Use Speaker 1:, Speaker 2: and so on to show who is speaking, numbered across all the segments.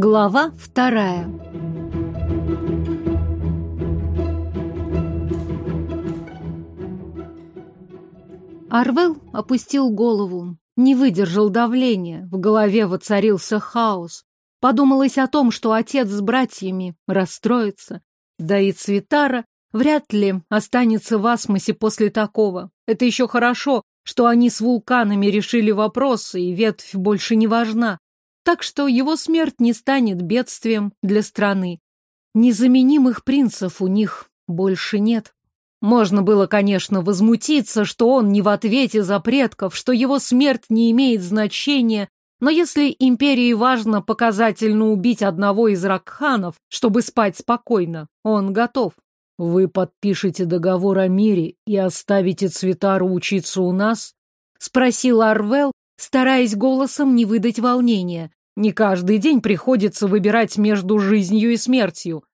Speaker 1: Глава вторая Арвел опустил голову, не выдержал давления, в голове воцарился хаос. Подумалось о том, что отец с братьями расстроится, да и Цветара вряд ли останется в асмосе после такого. Это еще хорошо, что они с вулканами решили вопросы, и ветвь больше не важна так что его смерть не станет бедствием для страны. Незаменимых принцев у них больше нет. Можно было, конечно, возмутиться, что он не в ответе за предков, что его смерть не имеет значения, но если империи важно показательно убить одного из ракханов, чтобы спать спокойно, он готов. Вы подпишете договор о мире и оставите Цветару учиться у нас? Спросил Арвел, стараясь голосом не выдать волнения. Не каждый день приходится выбирать между жизнью и смертью.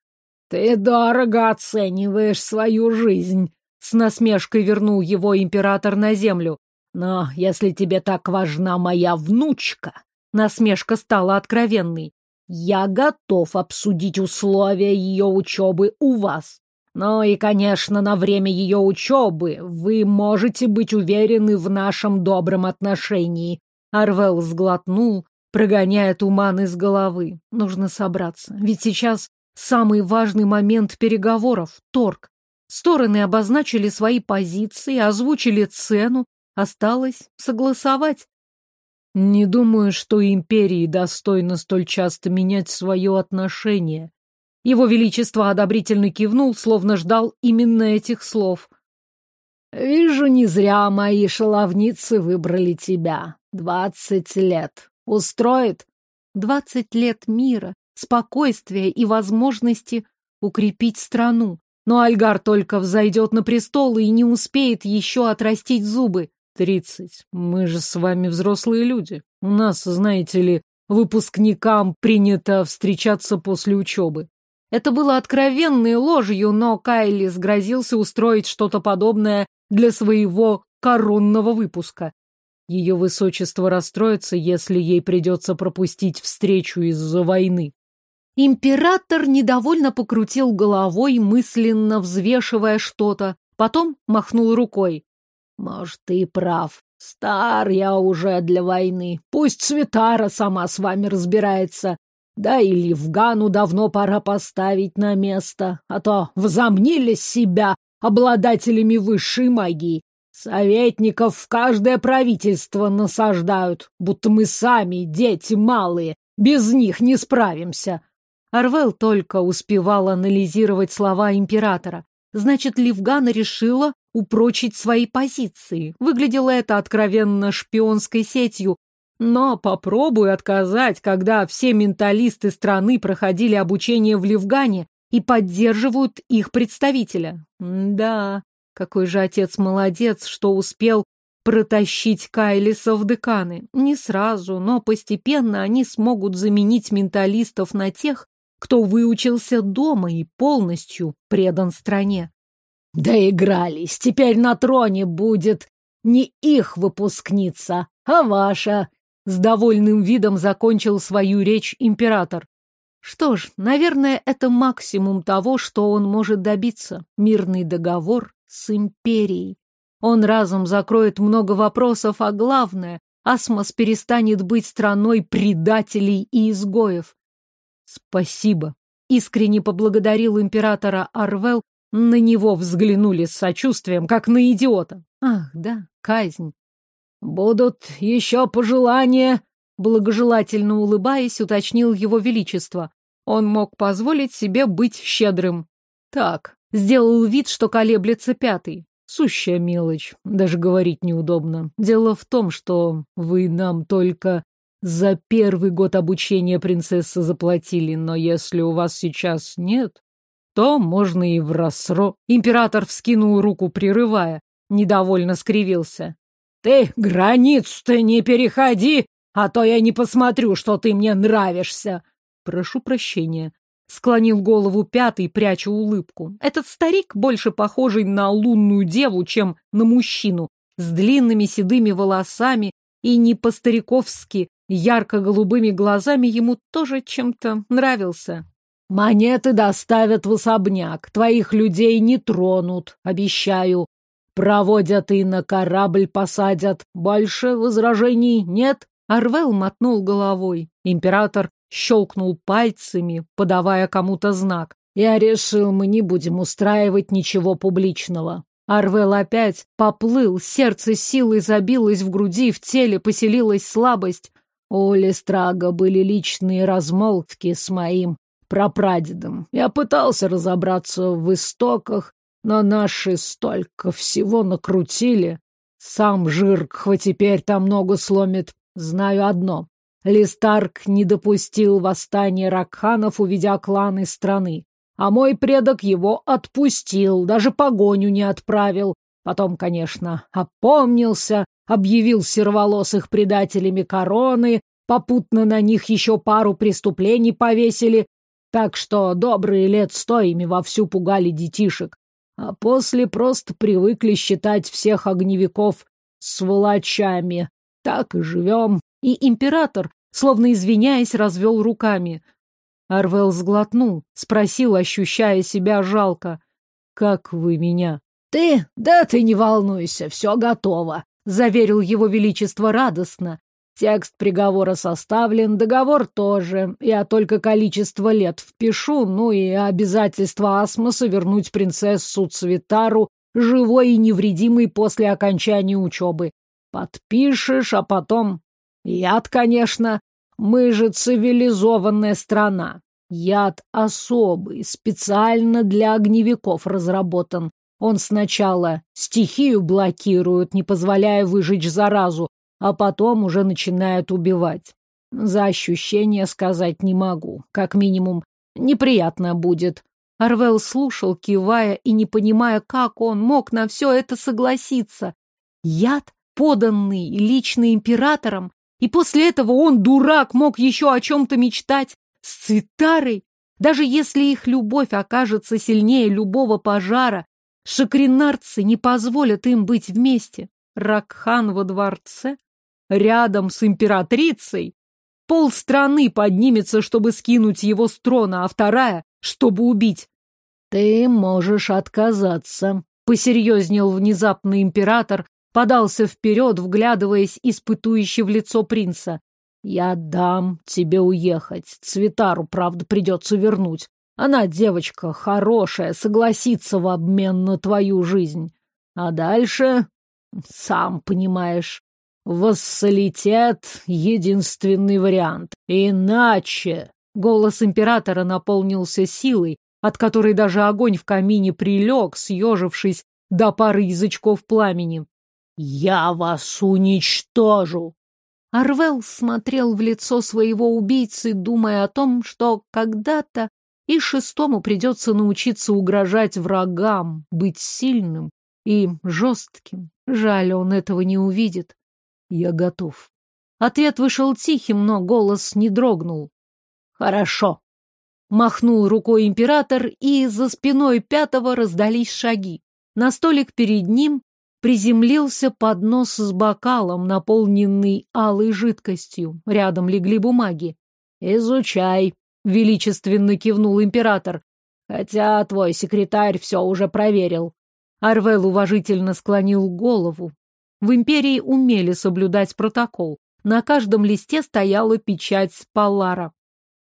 Speaker 1: Ты дорого оцениваешь свою жизнь, с насмешкой вернул его император на землю. Но если тебе так важна моя внучка, насмешка стала откровенной. Я готов обсудить условия ее учебы у вас. Ну и, конечно, на время ее учебы вы можете быть уверены в нашем добром отношении. Арвел сглотнул, прогоняя туман из головы. Нужно собраться, ведь сейчас самый важный момент переговоров — торг. Стороны обозначили свои позиции, озвучили цену, осталось согласовать. Не думаю, что империи достойно столь часто менять свое отношение. Его Величество одобрительно кивнул, словно ждал именно этих слов. «Вижу, не зря мои шаловницы выбрали тебя. Двадцать лет. Устроит? Двадцать лет мира, спокойствия и возможности укрепить страну. Но Альгар только взойдет на престол и не успеет еще отрастить зубы. Тридцать. Мы же с вами взрослые люди. У нас, знаете ли, выпускникам принято встречаться после учебы. Это было откровенной ложью, но Кайли сгрозился устроить что-то подобное для своего коронного выпуска. Ее высочество расстроится, если ей придется пропустить встречу из-за войны. Император недовольно покрутил головой, мысленно взвешивая что-то, потом махнул рукой. «Может, ты прав. Стар я уже для войны. Пусть Цветара сама с вами разбирается. Да и Ливгану давно пора поставить на место, а то возомнили себя обладателями высшей магии. Советников в каждое правительство насаждают, будто мы сами, дети малые, без них не справимся. Арвел только успевал анализировать слова императора. Значит, Ливгана решила упрочить свои позиции. Выглядело это откровенно шпионской сетью. Но попробуй отказать, когда все менталисты страны проходили обучение в Ливгане и поддерживают их представителя. да, какой же отец молодец, что успел протащить Кайлиса в деканы. Не сразу, но постепенно они смогут заменить менталистов на тех, кто выучился дома и полностью предан стране. Доигрались. Теперь на троне будет не их выпускница, а ваша. С довольным видом закончил свою речь император. Что ж, наверное, это максимум того, что он может добиться. Мирный договор с империей. Он разом закроет много вопросов, а главное, Асмос перестанет быть страной предателей и изгоев. Спасибо. Искренне поблагодарил императора Арвел, на него взглянули с сочувствием, как на идиота. Ах, да, казнь. Будут еще пожелания, благожелательно улыбаясь, уточнил его величество. Он мог позволить себе быть щедрым. Так, Сделал вид, что колеблется пятый. Сущая мелочь, даже говорить неудобно. Дело в том, что вы нам только за первый год обучения принцессы заплатили, но если у вас сейчас нет, то можно и в рассро. Император вскинул руку, прерывая, недовольно скривился. Ты границу-то не переходи, а то я не посмотрю, что ты мне нравишься. Прошу прощения. Склонил голову пятый, пряча улыбку. Этот старик, больше похожий на лунную деву, чем на мужчину, с длинными седыми волосами и не по-стариковски ярко-голубыми глазами ему тоже чем-то нравился.
Speaker 2: «Монеты доставят в особняк, твоих людей не тронут, обещаю. Проводят и на корабль посадят. Больше возражений нет?»
Speaker 1: Арвел мотнул головой. Император щелкнул пальцами, подавая кому-то знак.
Speaker 2: «Я решил, мы не будем устраивать ничего публичного.
Speaker 1: Арвел опять поплыл, сердце силой забилось в груди, в теле поселилась слабость.
Speaker 2: У Листрага были личные размолвки с моим прапрадедом. Я пытался разобраться в истоках, но наши столько всего накрутили. Сам Жирк теперь там много сломит. Знаю одно. Листарк не допустил восстания ракханов, уведя кланы страны. А мой предок его отпустил, даже погоню не отправил. Потом, конечно, опомнился, объявил серволосых предателями короны, попутно на них еще пару преступлений повесили, так что добрые лет сто ими вовсю пугали детишек. А после просто привыкли считать всех огневиков сволочами. Так и живем.
Speaker 1: И император, словно извиняясь, развел руками. Арвел сглотнул, спросил, ощущая себя жалко. «Как вы меня?»
Speaker 2: «Ты? Да ты не волнуйся, все готово», — заверил его величество радостно. «Текст приговора составлен, договор тоже. Я только количество лет впишу, ну и обязательство Асмоса вернуть принцессу Цветару живой и невредимой после окончания учебы. Подпишешь, а потом... Яд, конечно. Мы же цивилизованная страна. Яд особый, специально для огневиков разработан. Он сначала стихию блокирует, не позволяя выжечь заразу, а потом уже начинает убивать. За ощущение сказать не могу. Как минимум, неприятно будет.
Speaker 1: Арвел слушал, кивая и не понимая, как он мог на все это согласиться. Яд, поданный лично императором, и после этого он, дурак, мог еще о чем-то мечтать. С Цитарой? Даже если их любовь окажется сильнее любого пожара, шакринарцы не позволят им быть вместе. Ракхан во дворце? Рядом с императрицей? Пол страны поднимется, чтобы скинуть его с трона, а вторая, чтобы убить.
Speaker 2: Ты можешь отказаться, — посерьезнел внезапно император, подался вперед, вглядываясь испытующе в лицо принца. «Я дам тебе уехать. Цветару, правда, придется вернуть. Она девочка хорошая, согласится в обмен на твою жизнь. А дальше, сам понимаешь, вассалитет — единственный вариант. Иначе...» Голос императора наполнился силой, от которой даже огонь в камине прилег, съежившись до пары язычков пламени. «Я вас уничтожу!»
Speaker 1: Арвел смотрел в лицо своего убийцы, думая о том, что когда-то и шестому придется научиться угрожать врагам, быть сильным и жестким. Жаль, он этого не увидит.
Speaker 2: Я готов.
Speaker 1: Ответ вышел тихим, но голос не дрогнул.
Speaker 2: Хорошо.
Speaker 1: Махнул рукой император, и за спиной пятого раздались шаги. На столик перед ним приземлился поднос с бокалом, наполненный алой жидкостью. Рядом легли бумаги.
Speaker 2: «Изучай», — величественно кивнул император. «Хотя твой секретарь все уже проверил».
Speaker 1: Арвел уважительно склонил голову. В империи умели соблюдать протокол. На каждом листе стояла печать Паллара.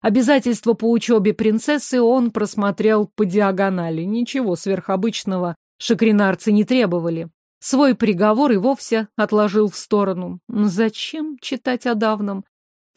Speaker 1: Обязательства по учебе принцессы он просмотрел по диагонали. Ничего сверхобычного шакринарцы не требовали. Свой приговор и вовсе отложил в сторону. Зачем читать о давном?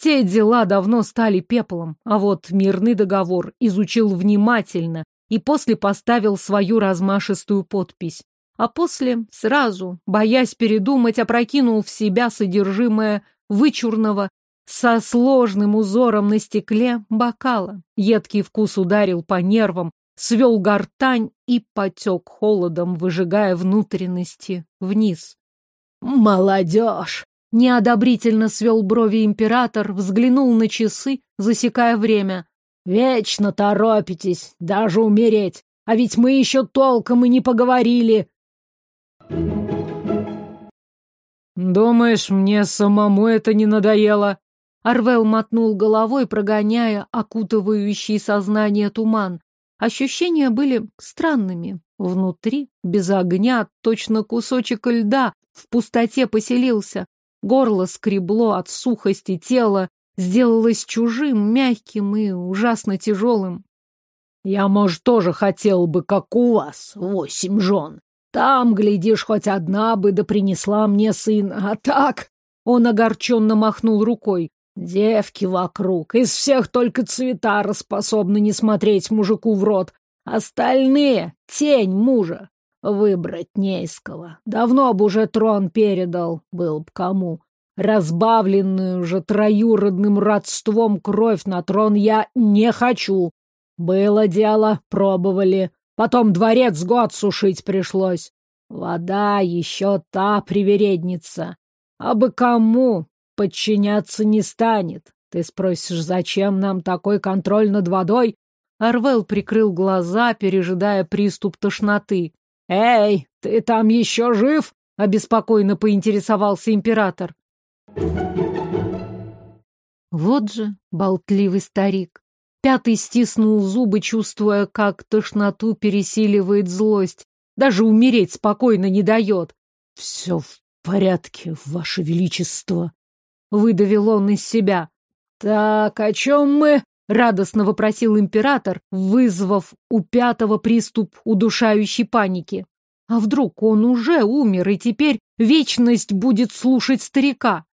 Speaker 1: Те дела давно стали пеплом, а вот мирный договор изучил внимательно и после поставил свою размашистую подпись. А после сразу, боясь передумать, опрокинул в себя содержимое вычурного со сложным узором на стекле бокала. Едкий вкус ударил по нервам, свел гортань и потек холодом, выжигая внутренности вниз.
Speaker 2: «Молодежь!» — неодобрительно свел брови император, взглянул на часы, засекая время. «Вечно торопитесь, даже умереть, а ведь мы еще толком и не поговорили!»
Speaker 3: «Думаешь, мне самому это не надоело?»
Speaker 1: Арвел мотнул головой, прогоняя окутывающий сознание туман. Ощущения были странными. Внутри, без огня, точно кусочек льда, в пустоте поселился. Горло скребло от сухости, тело сделалось чужим, мягким и ужасно тяжелым.
Speaker 2: «Я, может, тоже хотел бы, как у вас, восемь жен. Там, глядишь, хоть одна бы да принесла мне сына, а так...» Он огорченно махнул рукой. Девки вокруг, из всех только цветара способны не смотреть мужику в рот. Остальные — тень мужа. Выбрать не из. Давно бы уже трон передал, был б кому. Разбавленную же троюродным родством кровь на трон я не хочу. Было дело, пробовали. Потом дворец год сушить пришлось. Вода еще та привередница. А бы кому подчиняться не станет. Ты спросишь, зачем нам такой контроль над водой?
Speaker 1: Арвел прикрыл глаза, пережидая приступ тошноты.
Speaker 2: «Эй, ты там еще жив?» — обеспокоенно поинтересовался император.
Speaker 1: Вот же болтливый старик. Пятый стиснул зубы, чувствуя, как тошноту пересиливает злость. Даже умереть спокойно не дает.
Speaker 2: «Все в порядке, ваше величество»,
Speaker 1: Выдавил он из себя. «Так, о чем мы?» — радостно вопросил император, вызвав у пятого приступ удушающей паники. А вдруг он уже умер, и теперь вечность будет слушать старика?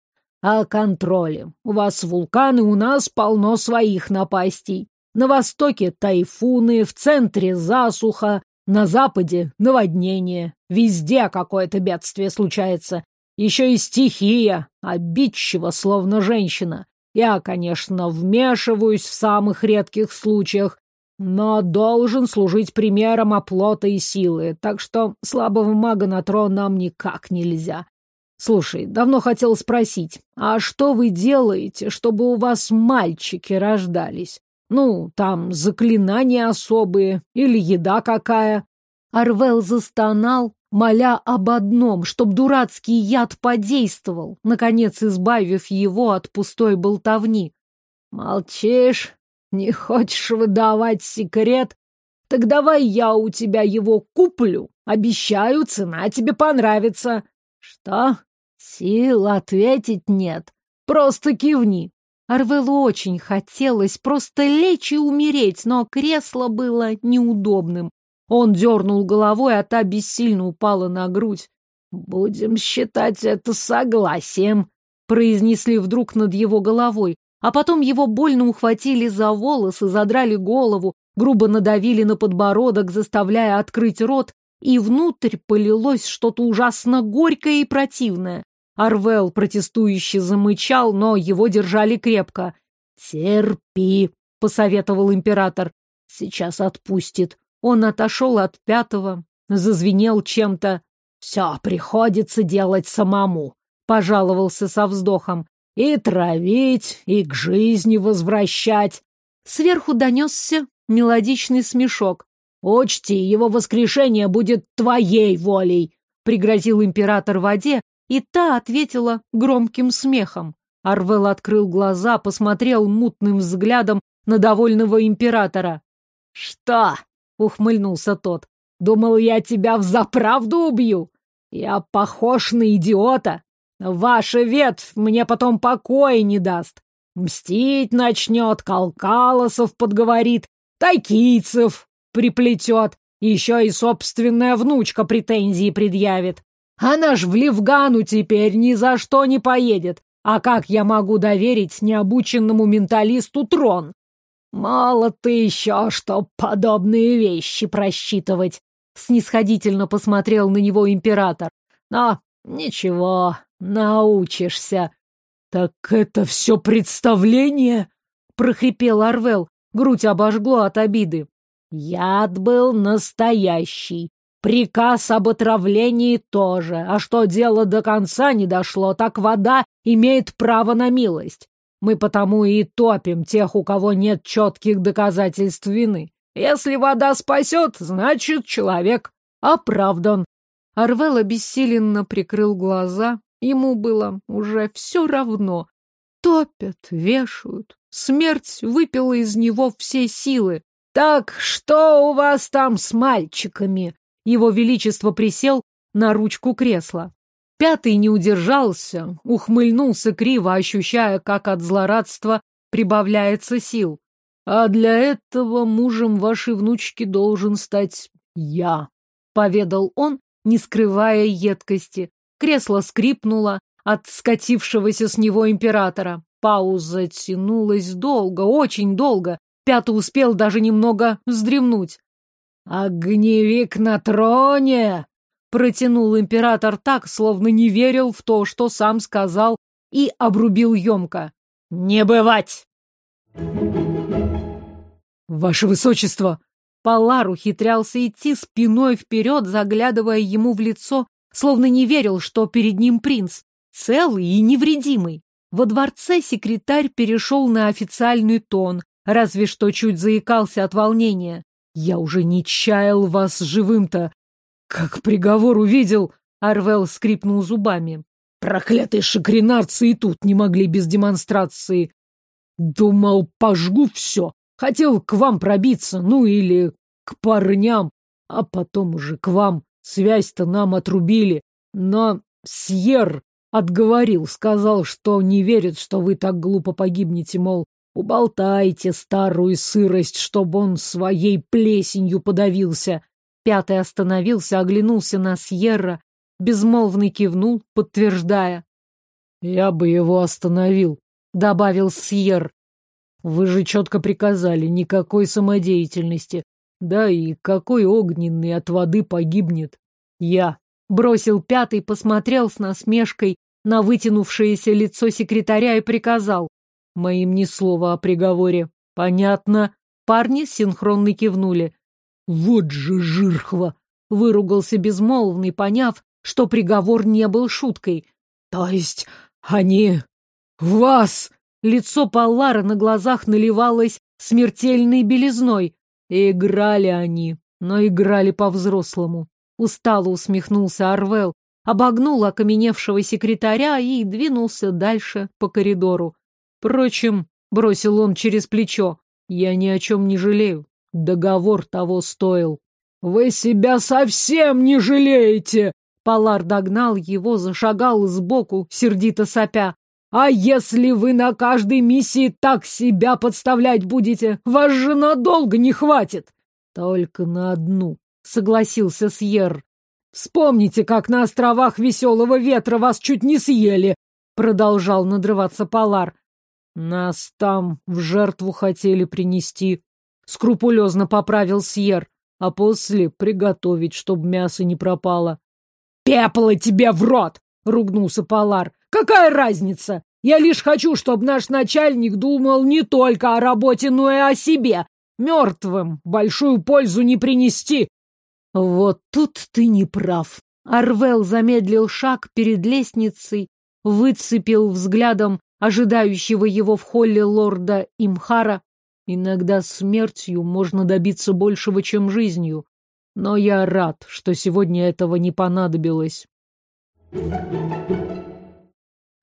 Speaker 2: О контроле. У вас вулканы, у нас полно своих напастей. На востоке тайфуны, в центре засуха, на западе наводнение. Везде какое-то бедствие случается. Еще и стихия, обидчива, словно женщина. Я, конечно, вмешиваюсь в самых редких случаях, но должен служить примером оплота и силы, так что слабого мага на трон нам никак нельзя. Слушай, давно хотел спросить, а что вы делаете, чтобы у вас мальчики рождались? Ну, там заклинания особые или еда какая?
Speaker 1: Арвел застонал, моля об одном, чтоб дурацкий яд подействовал, наконец избавив его от пустой болтовни.
Speaker 2: «Молчишь? Не хочешь выдавать секрет? Так давай я у тебя его куплю. Обещаю, цена тебе понравится». «Что? Сил ответить нет. Просто кивни».
Speaker 1: Арвелу очень хотелось просто лечь и умереть, но кресло было неудобным. Он дернул головой, а та бессильно упала на грудь.
Speaker 2: «Будем считать это согласием», — произнесли вдруг над его головой, а потом его больно ухватили за волосы, задрали голову, грубо надавили на подбородок, заставляя открыть рот, и внутрь полилось что-то ужасно горькое и противное. Арвел протестующе замычал, но его держали крепко. «Терпи», — посоветовал император. «Сейчас отпустит. Он отошел от пятого, зазвенел чем-то. «Все приходится делать самому», — пожаловался со вздохом. «И травить, и к жизни возвращать».
Speaker 1: Сверху донесся мелодичный смешок.
Speaker 2: «Учти, его воскрешение будет твоей волей», — пригрозил император воде, и та ответила громким смехом.
Speaker 1: Арвел открыл глаза, посмотрел мутным взглядом на довольного императора.
Speaker 2: «Что, — ухмыльнулся тот. «Думал, я тебя взаправду убью? Я похож на идиота. Ваша ветвь мне потом покоя не даст. Мстить начнет, Калкалосов подговорит, тайкийцев приплетет, еще и собственная внучка претензии предъявит. Она ж в Левгану теперь ни за что не поедет. А как я могу доверить необученному менталисту трон? «Мало ты еще, чтоб подобные вещи просчитывать!» Снисходительно посмотрел на него император. «Но ничего, научишься!» «Так это все представление?» — прохрипел Арвел. Грудь обожгло от обиды. «Яд был настоящий. Приказ об отравлении тоже. А что дело до конца не дошло, так вода имеет право на милость. Мы потому и топим тех, у кого нет четких доказательств вины. Если вода спасет, значит, человек оправдан.
Speaker 1: Арвел обессиленно прикрыл глаза. Ему было уже все равно. Топят, вешают. Смерть выпила из него все силы.
Speaker 2: «Так что у вас там с мальчиками?»
Speaker 1: Его Величество присел на ручку кресла. Пятый не удержался, ухмыльнулся криво, ощущая, как от злорадства прибавляется сил. «А для этого мужем вашей внучки должен стать я», — поведал он, не скрывая едкости. Кресло скрипнуло от скатившегося с него императора. Пауза тянулась долго, очень долго. Пятый успел даже немного вздремнуть.
Speaker 2: «Огневик на троне!» Протянул император так, словно не верил в то, что сам сказал, и обрубил емко. «Не бывать!»
Speaker 1: «Ваше высочество!» Палар ухитрялся идти спиной вперед, заглядывая ему в лицо, словно не верил, что перед ним принц, целый и невредимый. Во дворце секретарь перешел на официальный тон, разве что чуть заикался от волнения. «Я уже не чаял вас живым-то. Как приговор увидел!» Арвел скрипнул зубами. «Проклятые шакринарцы и тут не могли без демонстрации. Думал, пожгу все. Хотел к вам пробиться, ну или к парням, а потом уже к вам. Связь-то нам отрубили. Но Сьер отговорил, сказал, что не верит, что вы так глупо погибнете, мол, уболтайте старую сырость, чтобы он своей плесенью подавился. Пятый остановился, оглянулся на Сьерра, безмолвный кивнул, подтверждая. «Я бы его остановил», — добавил Сьер. «Вы же четко приказали, никакой самодеятельности. Да и какой огненный от воды погибнет? Я». Бросил пятый, посмотрел с насмешкой на вытянувшееся лицо секретаря и приказал. Моим ни слова о приговоре. Понятно. Парни синхронно кивнули. Вот же жирхва! Выругался безмолвный, поняв, что приговор не был шуткой. То есть они... вас... Лицо Паллара на глазах наливалось смертельной белизной. И играли они, но играли по-взрослому. Устало усмехнулся Арвел, обогнул окаменевшего секретаря и двинулся дальше по коридору. Впрочем, бросил он через плечо, я ни о чем не жалею. Договор того стоил. «Вы себя совсем не жалеете!» Палар догнал его, зашагал сбоку, сердито сопя. А если вы на каждой миссии так себя подставлять будете, вас же надолго не хватит. Только на одну, согласился Сьер. Вспомните, как на островах Веселого Ветра вас чуть не съели, продолжал надрываться Полар. Нас там в жертву хотели принести, скрупулезно поправил Сьер, а после приготовить, чтобы мясо не пропало. Пепла тебе в рот! ругнулся Полар. Какая разница? Я лишь хочу, чтобы наш начальник думал не только о работе, но и о себе. Мертвым большую пользу не принести. Вот тут ты не прав. Арвел замедлил шаг перед лестницей, выцепил взглядом ожидающего его в холле лорда Имхара. Иногда смертью можно добиться большего, чем жизнью. Но я рад, что сегодня этого не понадобилось.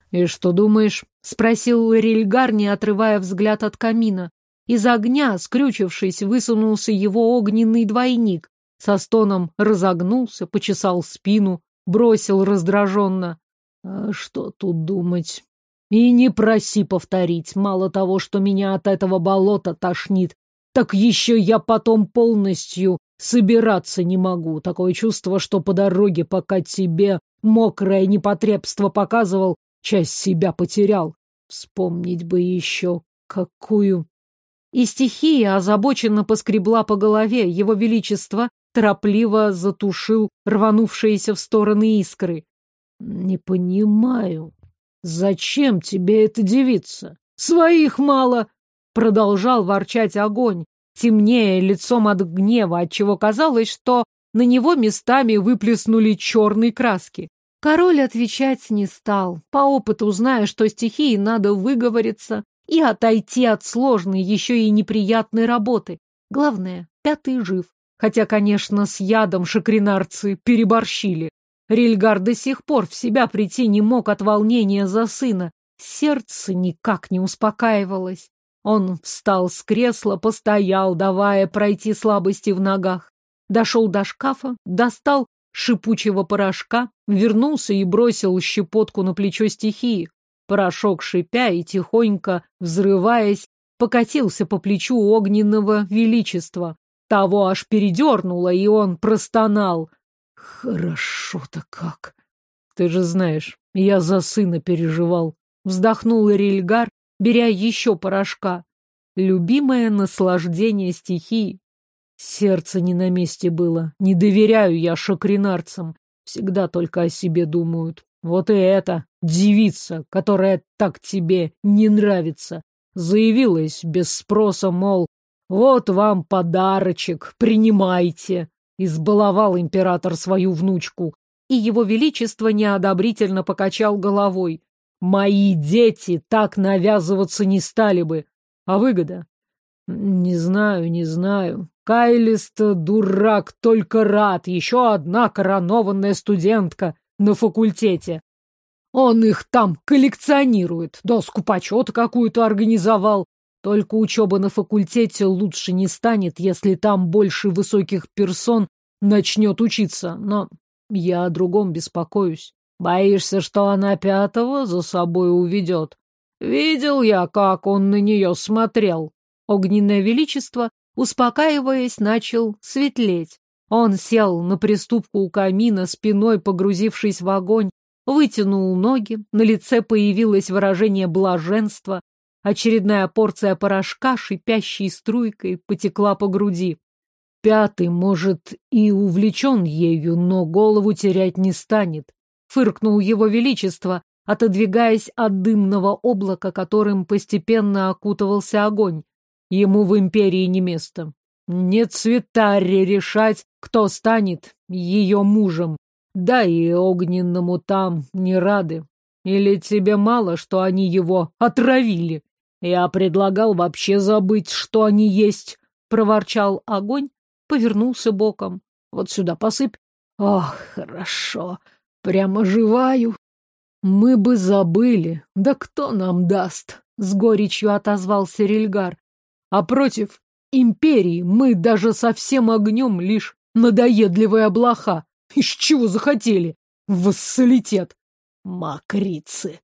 Speaker 1: «И что думаешь?» — спросил Рильгар, не отрывая взгляд от камина. Из огня, скрючившись, высунулся его огненный двойник. Со стоном разогнулся, почесал спину, бросил раздраженно. «А что тут думать?» «И не проси повторить. Мало того, что меня от этого болота тошнит, так еще я потом полностью собираться не могу. Такое чувство, что по дороге, пока тебе мокрое непотребство показывал, часть себя потерял. Вспомнить бы еще какую. И стихия озабоченно поскребла по голове. Его Величество торопливо затушил рванувшиеся в стороны искры. Не понимаю, зачем тебе эта девица? Своих мало! Продолжал ворчать огонь, темнее лицом от гнева, отчего казалось, что на него местами выплеснули черные краски. Король отвечать не стал, по опыту зная, что стихии надо выговориться и отойти от сложной, еще и неприятной работы. Главное, пятый жив. Хотя, конечно, с ядом шакринарцы переборщили. Рильгар до сих пор в себя прийти не мог от волнения за сына. сердце никак не успокаивалось. Он встал с кресла, постоял, давая пройти слабости в ногах. Дошел до шкафа, достал шипучего порошка, вернулся и бросил щепотку на плечо стихии. Порошок, шипя и тихонько взрываясь, покатился по плечу огненного величества. Того аж передернуло, и он простонал.
Speaker 2: «Хорошо-то как! Ты же знаешь, я за сына переживал!»
Speaker 1: Вздохнул Рильгар, беря еще порошка. Любимое наслаждение стихии.
Speaker 2: Сердце не на месте было. Не доверяю я шокринарцам. Всегда только о себе думают. Вот и эта девица, которая так тебе не нравится, заявилась без спроса, мол, вот вам подарочек, принимайте. Избаловал император свою внучку.
Speaker 1: И его величество неодобрительно покачал головой.
Speaker 2: Мои дети так навязываться не стали бы. А выгода? Не знаю, не знаю. Кайлист дурак, только рад. Еще одна коронованная студентка на факультете. Он их там коллекционирует, доску почета какую-то организовал. Только учеба на факультете лучше не станет, если там больше высоких персон начнет учиться. Но я о другом беспокоюсь. Боишься, что она пятого за собой уведет? Видел я, как он на нее смотрел.
Speaker 1: Огненное величество, успокаиваясь, начал светлеть. Он сел на приступку у камина, спиной погрузившись в огонь, вытянул ноги, на лице появилось выражение блаженства, Очередная порция порошка, шипящей струйкой, потекла по груди. Пятый, может, и увлечен ею, но голову терять не станет. Фыркнул его величество, отодвигаясь от дымного облака, которым постепенно окутывался огонь. Ему в империи не место. Нет цветаре решать, кто станет ее мужем. Да и огненному там не рады. Или тебе мало, что они его отравили? Я предлагал вообще забыть, что они есть, проворчал огонь, повернулся боком. Вот сюда посыпь. Ох, хорошо. Прямо живаю. Мы бы забыли. Да кто нам даст? С горечью отозвался Рильгар. А против империи мы даже со всем огнем лишь надоедливая блоха. Из чего захотели? Вассалитет. Макрицы.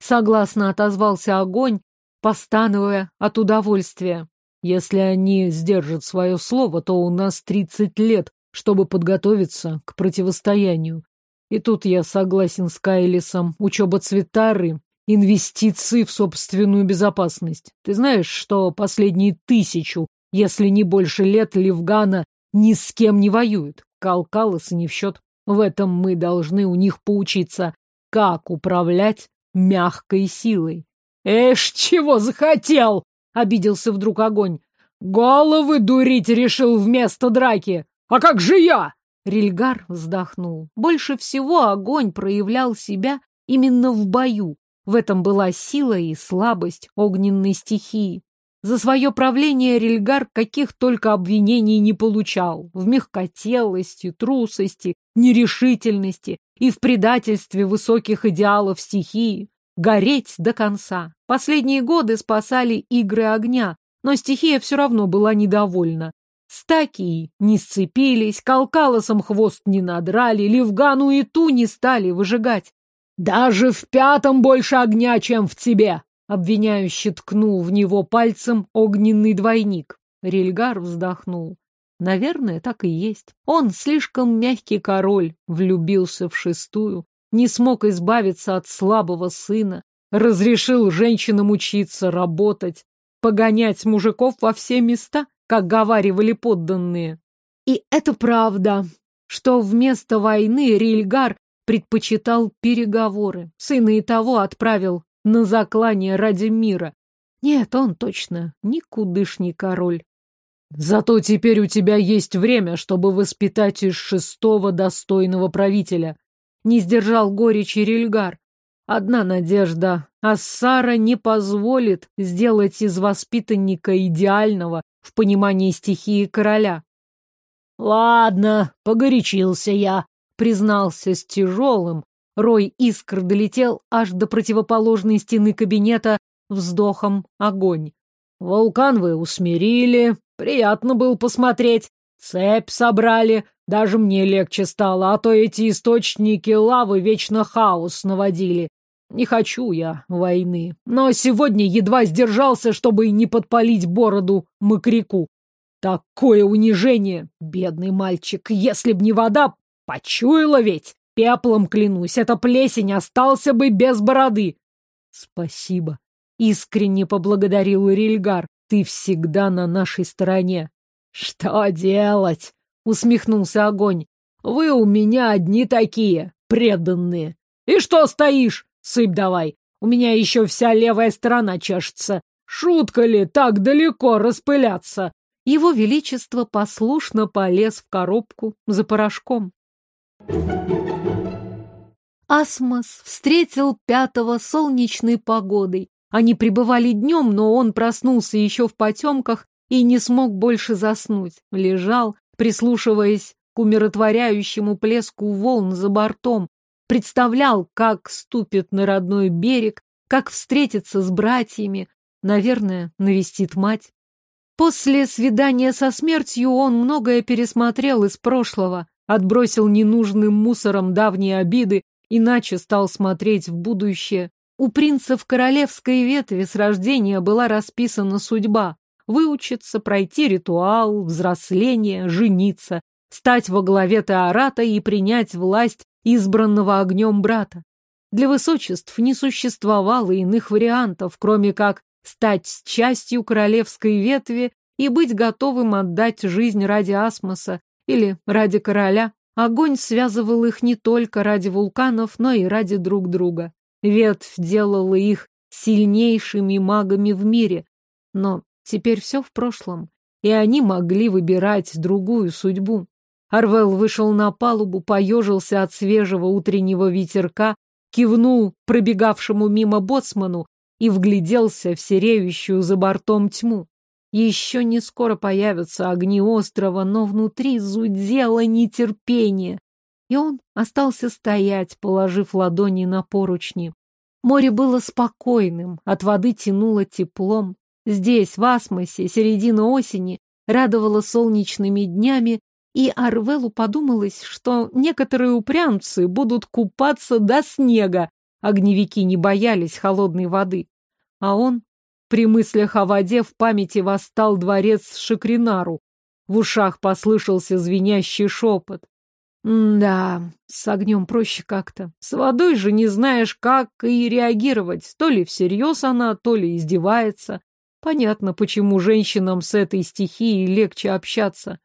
Speaker 1: Согласно отозвался огонь, постановая от удовольствия. Если они сдержат свое слово, то у нас тридцать лет, чтобы подготовиться к противостоянию. И тут я согласен с Кайлисом. Учеба цветары, инвестиции в собственную безопасность. Ты знаешь, что последние тысячу, если не больше лет, Левгана ни с кем не воюет. Калкалосы не в счет. В этом мы должны у них поучиться, как управлять мягкой силой. «Эш, чего захотел?» — обиделся вдруг огонь. «Головы дурить решил вместо драки! А как же я?» Рильгар вздохнул. Больше всего огонь проявлял себя именно в бою. В этом была сила и слабость огненной стихии. За свое правление Рильгар каких только обвинений не получал. В мягкотелости, трусости, нерешительности и в предательстве высоких идеалов стихии гореть до конца. Последние годы спасали игры огня, но стихия все равно была недовольна. Стаки не сцепились, Калкалосом хвост не надрали, Левгану и ту не стали выжигать. «Даже в пятом больше огня, чем в тебе!» Обвиняюще ткнул в него пальцем огненный двойник. Рельгар вздохнул. Наверное, так и есть. Он слишком мягкий король, влюбился в шестую не смог избавиться от слабого сына, разрешил женщинам учиться, работать, погонять мужиков во все места, как говаривали подданные. И это правда, что вместо войны Рильгар предпочитал переговоры. Сына и того отправил на заклание ради мира. Нет, он точно никудышний король. Зато теперь у тебя есть время, чтобы воспитать из шестого достойного правителя не сдержал горечи Рильгар. Одна надежда. Ассара не позволит сделать из воспитанника идеального в понимании стихии короля. «Ладно, погорячился я», — признался с тяжелым, Рой искр долетел аж до противоположной стены кабинета вздохом огонь.
Speaker 2: Вулкан вы усмирили, приятно было посмотреть. Цепь собрали, даже мне легче стало, а то эти источники лавы вечно хаос наводили. Не хочу я войны, но сегодня едва сдержался, чтобы не подпалить бороду мокряку. Такое унижение, бедный мальчик, если б не вода, почуяла ведь. Пеплом клянусь, эта плесень остался бы без бороды. Спасибо. Искренне поблагодарил Рильгар. Ты всегда на нашей стороне. Что делать? Усмехнулся огонь. Вы у меня одни такие, преданные. И что стоишь? Сыпь давай. У меня еще вся левая сторона чешется. Шутка ли так далеко распыляться?
Speaker 1: Его Величество послушно полез в коробку за порошком. Асмос встретил пятого солнечной погодой. Они пребывали днем, но он проснулся еще в потемках и не смог больше заснуть. Лежал, прислушиваясь к умиротворяющему плеску волн за бортом, представлял, как ступит на родной берег, как встретится с братьями, наверное, навестит мать. После свидания со смертью он многое пересмотрел из прошлого, отбросил ненужным мусором давние обиды, иначе стал смотреть в будущее. У принцев королевской ветви с рождения была расписана судьба выучиться, пройти ритуал, взросление, жениться, стать во главе Теората и принять власть избранного огнем брата. Для высочеств не существовало иных вариантов, кроме как стать частью королевской ветви и быть готовым отдать жизнь ради Асмоса или ради короля. Огонь связывал их не только ради вулканов, но и ради друг друга. Ветвь делала их сильнейшими магами в мире. Но теперь все в прошлом, и они могли выбирать другую судьбу. Арвел вышел на палубу, поежился от свежего утреннего ветерка, кивнул пробегавшему мимо боцману и вгляделся в сереющую за бортом тьму. Еще не скоро появятся огни острова, но внутри зудело нетерпение. И он остался стоять, положив ладони на поручни. Море было спокойным, от воды тянуло теплом. Здесь, в Асмосе, середина осени, радовала солнечными днями, и Арвелу подумалось, что некоторые упрямцы будут купаться до снега. Огневики не боялись холодной воды. А он при мыслях о воде в памяти восстал дворец Шакринару. В ушах послышался звенящий шепот. да, с огнем проще как-то. С водой же не знаешь, как и реагировать. То ли всерьез она, то ли издевается. Понятно, почему женщинам с этой стихией легче общаться.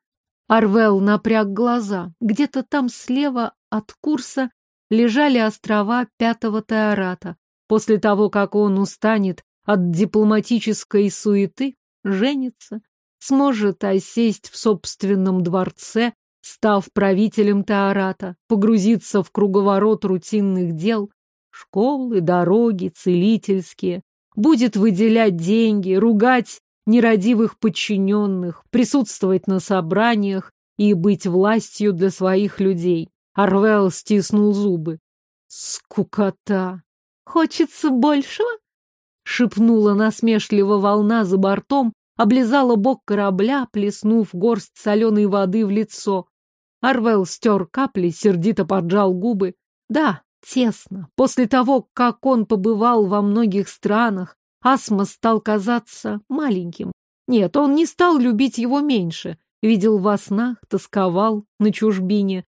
Speaker 1: Арвел напряг глаза. Где-то там слева от курса лежали острова пятого Теората. После того, как он устанет от дипломатической суеты, женится, сможет осесть в собственном дворце, став правителем Таората, погрузиться в круговорот рутинных дел, школы, дороги, целительские, будет выделять деньги, ругать нерадивых подчиненных, присутствовать на собраниях и быть властью для своих людей. Арвел стиснул зубы. Скукота. Хочется большего? Шепнула насмешливо волна за бортом, облизала бок корабля, плеснув горсть соленой воды в лицо. Арвел стер капли, сердито поджал губы. Да, тесно. После того, как он побывал во многих странах, Асма стал казаться маленьким. Нет, он не стал любить его меньше. Видел во снах, тосковал на чужбине.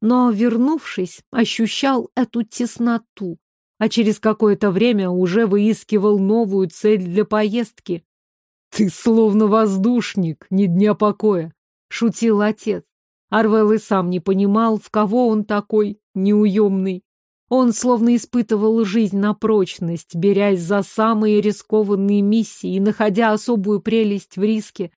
Speaker 1: Но, вернувшись, ощущал эту тесноту, а через какое-то время уже выискивал новую цель для поездки. «Ты словно воздушник, ни дня покоя», — шутил отец. Арвел и сам не понимал, в кого он такой неуемный. Он словно испытывал жизнь на прочность, берясь за самые рискованные миссии и находя особую прелесть в риске.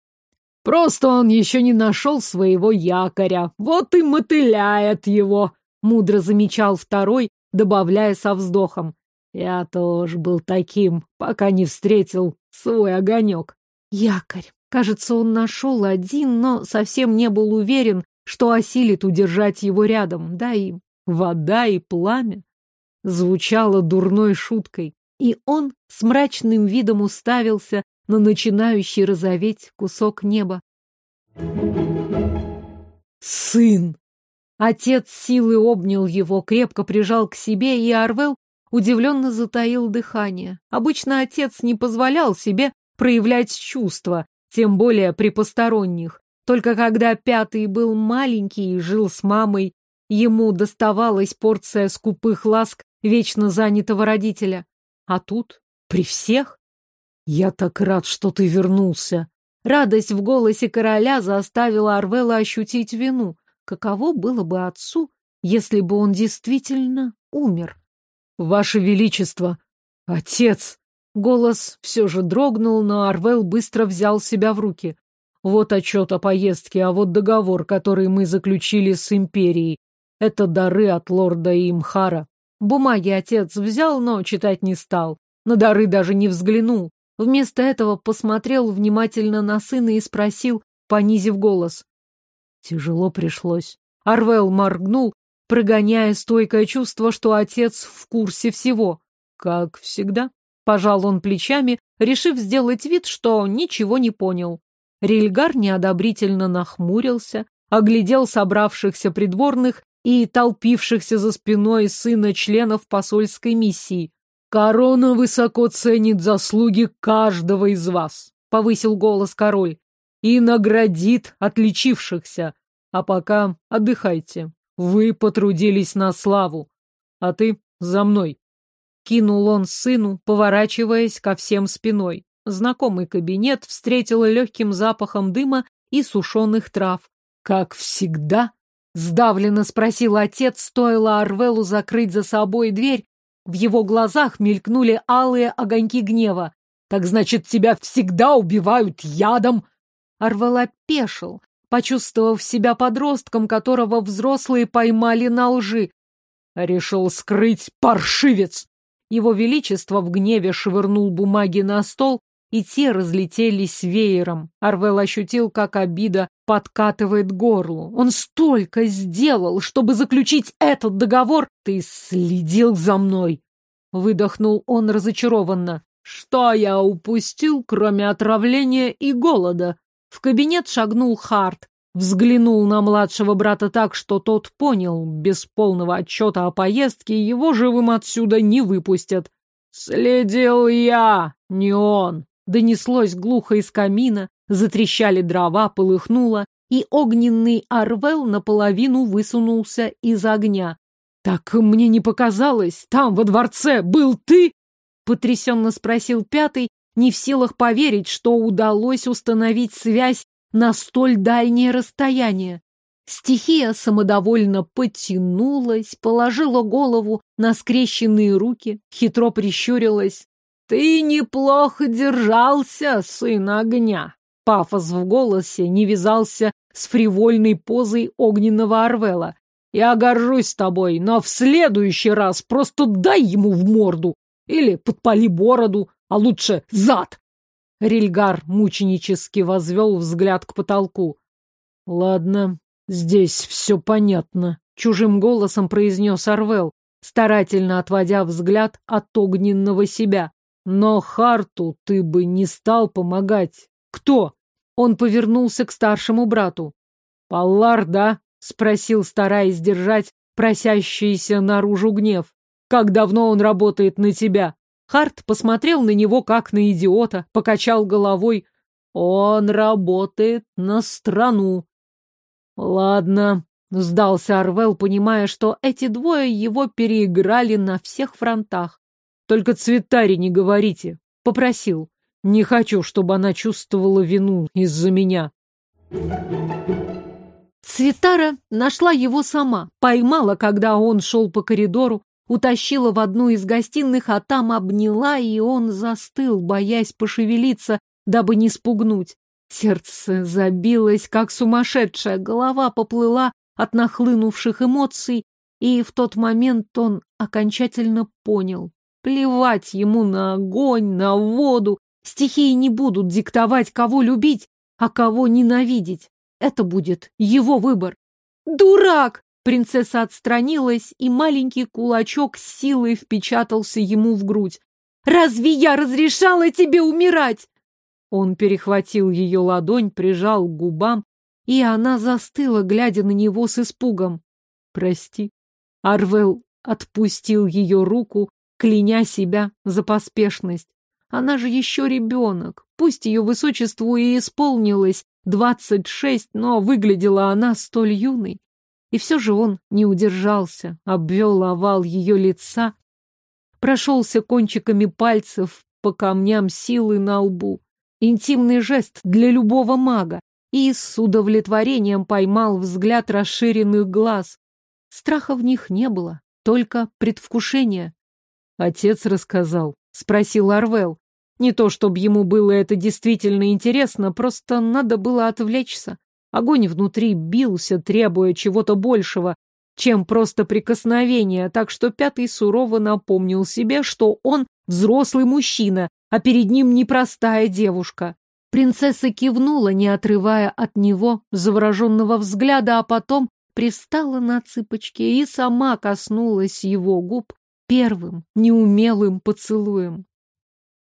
Speaker 1: Просто он еще не нашел своего якоря, вот и мотыляет его, мудро замечал второй, добавляя со вздохом. Я тоже был таким, пока не встретил свой огонек. Якорь. Кажется, он нашел один, но совсем не был уверен, что осилит удержать его рядом. Да и вода, и пламя. звучало дурной шуткой, и он с мрачным видом уставился на начинающий розоветь кусок неба.
Speaker 2: «Сын!»
Speaker 1: Отец силы обнял его, крепко прижал к себе, и Арвел удивленно затаил дыхание. Обычно отец не позволял себе проявлять чувства, тем более при посторонних. Только когда пятый был маленький и жил с мамой, ему доставалась порция скупых ласк вечно занятого родителя. А тут при всех?
Speaker 2: Я так рад, что ты вернулся.
Speaker 1: Радость в голосе короля заставила Арвела ощутить вину. Каково было бы отцу, если бы он действительно умер?
Speaker 2: Ваше Величество! Отец!
Speaker 1: Голос все же дрогнул, но Арвел быстро взял себя в руки.
Speaker 2: Вот отчет о поездке, а вот договор, который мы заключили с Империей. Это дары от лорда Имхара.
Speaker 1: Бумаги отец взял, но читать не стал. На дары даже не взглянул. Вместо этого посмотрел внимательно на сына и спросил, понизив голос.
Speaker 2: Тяжело пришлось.
Speaker 1: Арвел моргнул, прогоняя стойкое чувство, что отец в курсе всего.
Speaker 2: Как всегда.
Speaker 1: Пожал он плечами, решив сделать вид, что ничего не понял. Рильгар неодобрительно нахмурился, оглядел собравшихся придворных и толпившихся за спиной сына членов посольской миссии.
Speaker 2: «Корона высоко ценит заслуги каждого из вас», — повысил голос король, «и наградит отличившихся. А пока отдыхайте. Вы потрудились на славу. А ты за мной».
Speaker 1: Кинул он сыну, поворачиваясь ко всем спиной. Знакомый кабинет встретил легким запахом дыма и сушеных трав.
Speaker 2: «Как всегда?»
Speaker 1: — сдавленно спросил отец, стоило Арвелу закрыть за собой дверь. В его глазах мелькнули алые огоньки гнева.
Speaker 2: «Так значит, тебя всегда убивают ядом?»
Speaker 1: Арвел опешил, почувствовав себя подростком, которого взрослые поймали на лжи.
Speaker 2: Решил скрыть паршивец.
Speaker 1: Его Величество в гневе швырнул бумаги на стол, и те разлетелись веером. Арвел ощутил, как обида подкатывает горлу. Он столько сделал, чтобы заключить этот договор. Ты следил за мной. Выдохнул он разочарованно. Что я упустил, кроме отравления и голода? В кабинет шагнул Харт, взглянул на младшего брата так, что тот понял, без полного отчета о поездке его живым отсюда не выпустят. «Следил я, не он!» Донеслось глухо из камина, затрещали дрова, полыхнуло, и огненный Арвел наполовину высунулся из огня.
Speaker 2: «Так мне не показалось, там, во дворце, был ты?»
Speaker 1: Потрясенно спросил пятый, не в силах поверить, что удалось установить связь на столь дальнее расстояние. Стихия самодовольно потянулась, положила голову на скрещенные руки, хитро прищурилась. «Ты неплохо держался, сын огня!» Пафос в голосе не вязался с фривольной позой огненного Арвела. «Я горжусь тобой, но в следующий раз просто дай ему в морду! Или подпали бороду, а лучше зад!» Рильгар мученически возвел взгляд к потолку.
Speaker 2: «Ладно, здесь все понятно», — чужим голосом произнес Арвел, старательно отводя взгляд от огненного себя. Но Харту ты бы не стал помогать. Кто? Он повернулся к старшему брату. Паллар, да? Спросил, стараясь держать просящийся наружу гнев. Как давно он работает на тебя? Харт посмотрел на него, как на идиота, покачал головой. Он работает на страну. Ладно, сдался Арвел, понимая, что эти двое его переиграли на всех фронтах. Только Цветаре не говорите. Попросил. Не хочу, чтобы она чувствовала вину из-за меня. Цветара нашла его сама, поймала, когда он шел по коридору, утащила в одну из гостиных, а там обняла, и он застыл, боясь пошевелиться, дабы не спугнуть. Сердце забилось, как сумасшедшая, голова поплыла от нахлынувших эмоций, и в тот момент он окончательно понял. Плевать ему на огонь, на воду. Стихии не будут диктовать, кого любить, а кого ненавидеть. Это будет его выбор. «Дурак!»
Speaker 1: Принцесса отстранилась, и маленький кулачок с силой впечатался ему в грудь. «Разве я разрешала тебе умирать?» Он перехватил ее ладонь, прижал к губам, и она застыла, глядя на него с испугом. «Прости». Арвел отпустил ее руку, кляня себя за поспешность. Она же еще ребенок. Пусть ее высочеству и исполнилось двадцать шесть, но выглядела она столь юной. И все же он не удержался, обвел овал ее лица, прошелся кончиками пальцев по камням силы на лбу. Интимный жест для любого мага. И с удовлетворением поймал взгляд расширенных глаз. Страха в них не было, только предвкушение. Отец рассказал, спросил Арвел. Не то, чтобы ему было это действительно интересно, просто надо было отвлечься. Огонь внутри бился, требуя чего-то большего, чем просто прикосновение, так что Пятый сурово напомнил себе, что он взрослый мужчина, а перед ним непростая девушка. Принцесса кивнула, не отрывая от него завороженного взгляда, а потом пристала на цыпочки и сама коснулась его губ первым неумелым поцелуем.